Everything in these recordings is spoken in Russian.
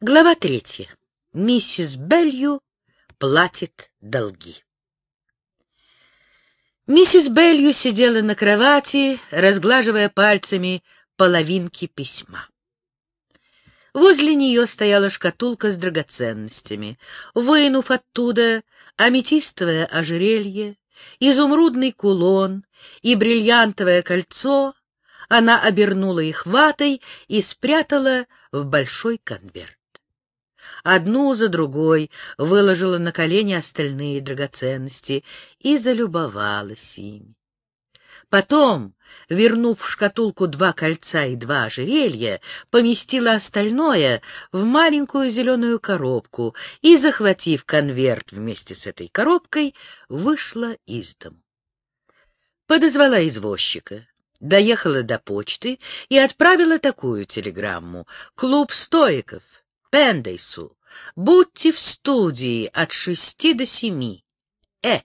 Глава третья. Миссис Белью платит долги. Миссис Белью сидела на кровати, разглаживая пальцами половинки письма. Возле нее стояла шкатулка с драгоценностями. Вынув оттуда аметистовое ожерелье, изумрудный кулон и бриллиантовое кольцо, она обернула их ватой и спрятала в большой конверт. Одну за другой выложила на колени остальные драгоценности и залюбовалась ими. Потом, вернув в шкатулку два кольца и два ожерелья, поместила остальное в маленькую зеленую коробку и, захватив конверт вместе с этой коробкой, вышла из дому. Подозвала извозчика, доехала до почты и отправила такую телеграмму. «Клуб стоиков. Пендейсу. Будьте в студии от шести до семи. Э.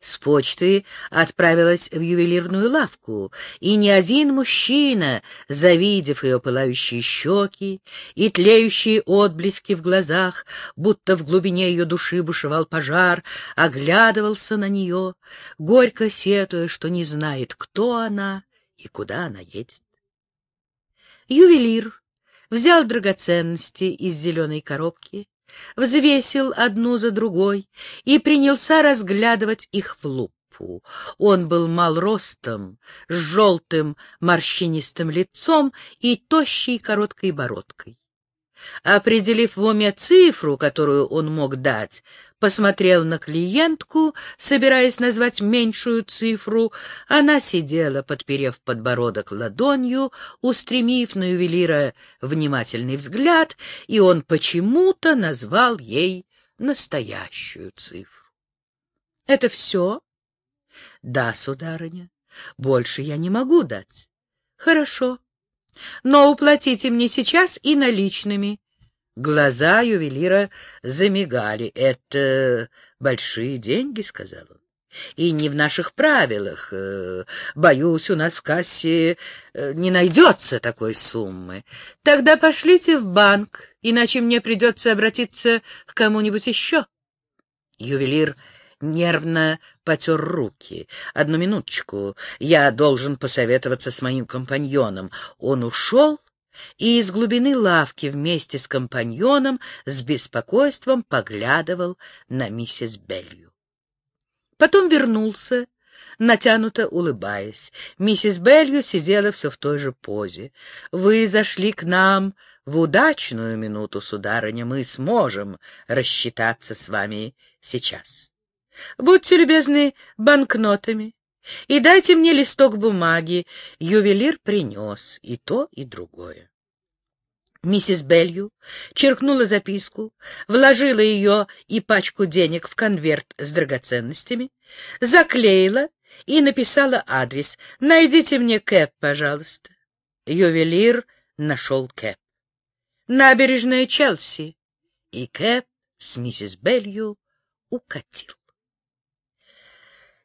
С почты отправилась в ювелирную лавку, и ни один мужчина, завидев ее пылающие щеки и тлеющие отблески в глазах, будто в глубине ее души бушевал пожар, оглядывался на нее, горько сетуя, что не знает, кто она и куда она едет. Ювелир взял драгоценности из зеленой коробки, взвесил одну за другой и принялся разглядывать их в лупу. Он был мал ростом, с желтым морщинистым лицом и тощей короткой бородкой. Определив в уме цифру, которую он мог дать, посмотрел на клиентку, собираясь назвать меньшую цифру. Она сидела, подперев подбородок ладонью, устремив на ювелира внимательный взгляд, и он почему-то назвал ей настоящую цифру. — Это все? — Да, сударыня. Больше я не могу дать. — Хорошо но уплатите мне сейчас и наличными. Глаза ювелира замигали. — Это большие деньги, — сказал он. — И не в наших правилах. Э, боюсь, у нас в кассе э, не найдется такой суммы. Тогда пошлите в банк, иначе мне придется обратиться к кому-нибудь еще. Ювелир нервно потер руки. «Одну минуточку, я должен посоветоваться с моим компаньоном». Он ушел, и из глубины лавки вместе с компаньоном с беспокойством поглядывал на миссис Белью. Потом вернулся, натянуто улыбаясь. Миссис Белью сидела все в той же позе. «Вы зашли к нам в удачную минуту, сударыня. Мы сможем рассчитаться с вами сейчас». Будьте любезны банкнотами и дайте мне листок бумаги. Ювелир принес и то, и другое. Миссис Белью черкнула записку, вложила ее и пачку денег в конверт с драгоценностями, заклеила и написала адрес. «Найдите мне Кэп, пожалуйста». Ювелир нашел Кэп. Набережная Челси. И Кэп с миссис Белью укатил.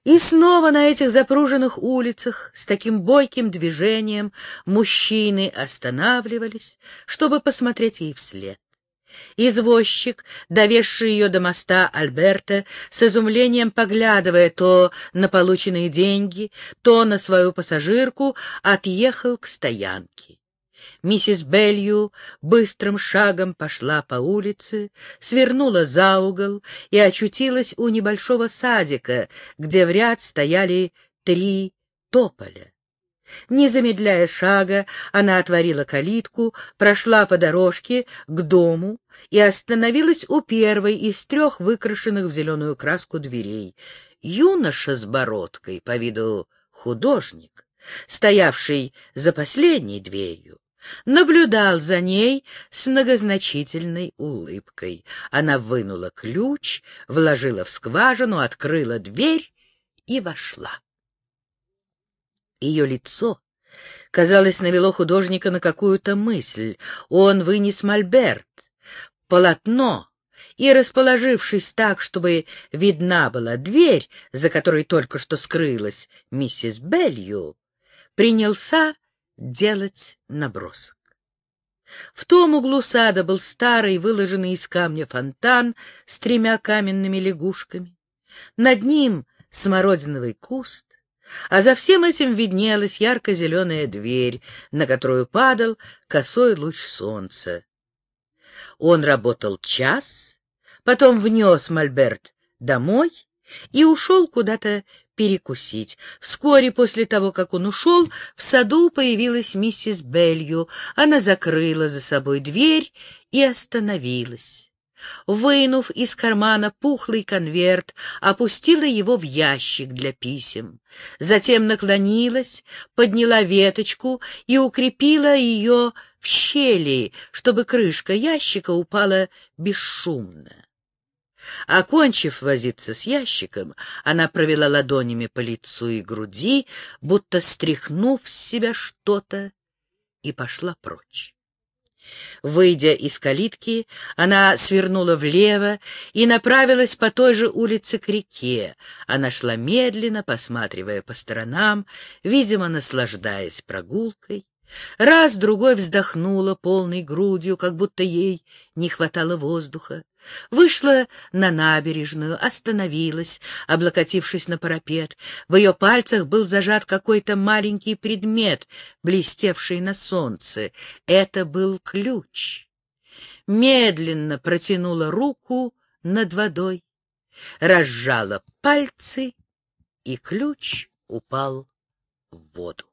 И снова на этих запруженных улицах с таким бойким движением мужчины останавливались, чтобы посмотреть ей вслед. Извозчик, довезший ее до моста Альберта, с изумлением поглядывая то на полученные деньги, то на свою пассажирку, отъехал к стоянке. Миссис Белью быстрым шагом пошла по улице, свернула за угол и очутилась у небольшого садика, где в ряд стояли три тополя. Не замедляя шага, она отворила калитку, прошла по дорожке к дому и остановилась у первой из трех выкрашенных в зеленую краску дверей. Юноша с бородкой, по виду художник, стоявший за последней дверью, наблюдал за ней с многозначительной улыбкой. Она вынула ключ, вложила в скважину, открыла дверь и вошла. Ее лицо, казалось, навело художника на какую-то мысль. Он вынес мольберт, полотно, и, расположившись так, чтобы видна была дверь, за которой только что скрылась миссис Белью, принялся делать набросок. В том углу сада был старый, выложенный из камня фонтан с тремя каменными лягушками. Над ним смородиновый куст, а за всем этим виднелась ярко-зеленая дверь, на которую падал косой луч солнца. Он работал час, потом внес Мольберт домой и ушел куда-то перекусить. Вскоре после того, как он ушел, в саду появилась миссис Белью. Она закрыла за собой дверь и остановилась. Вынув из кармана пухлый конверт, опустила его в ящик для писем. Затем наклонилась, подняла веточку и укрепила ее в щели, чтобы крышка ящика упала бесшумно. Окончив возиться с ящиком, она провела ладонями по лицу и груди, будто стряхнув с себя что-то, и пошла прочь. Выйдя из калитки, она свернула влево и направилась по той же улице к реке. Она шла медленно, посматривая по сторонам, видимо, наслаждаясь прогулкой. Раз-другой вздохнула полной грудью, как будто ей не хватало воздуха. Вышла на набережную, остановилась, облокотившись на парапет. В ее пальцах был зажат какой-то маленький предмет, блестевший на солнце. Это был ключ. Медленно протянула руку над водой, разжала пальцы, и ключ упал в воду.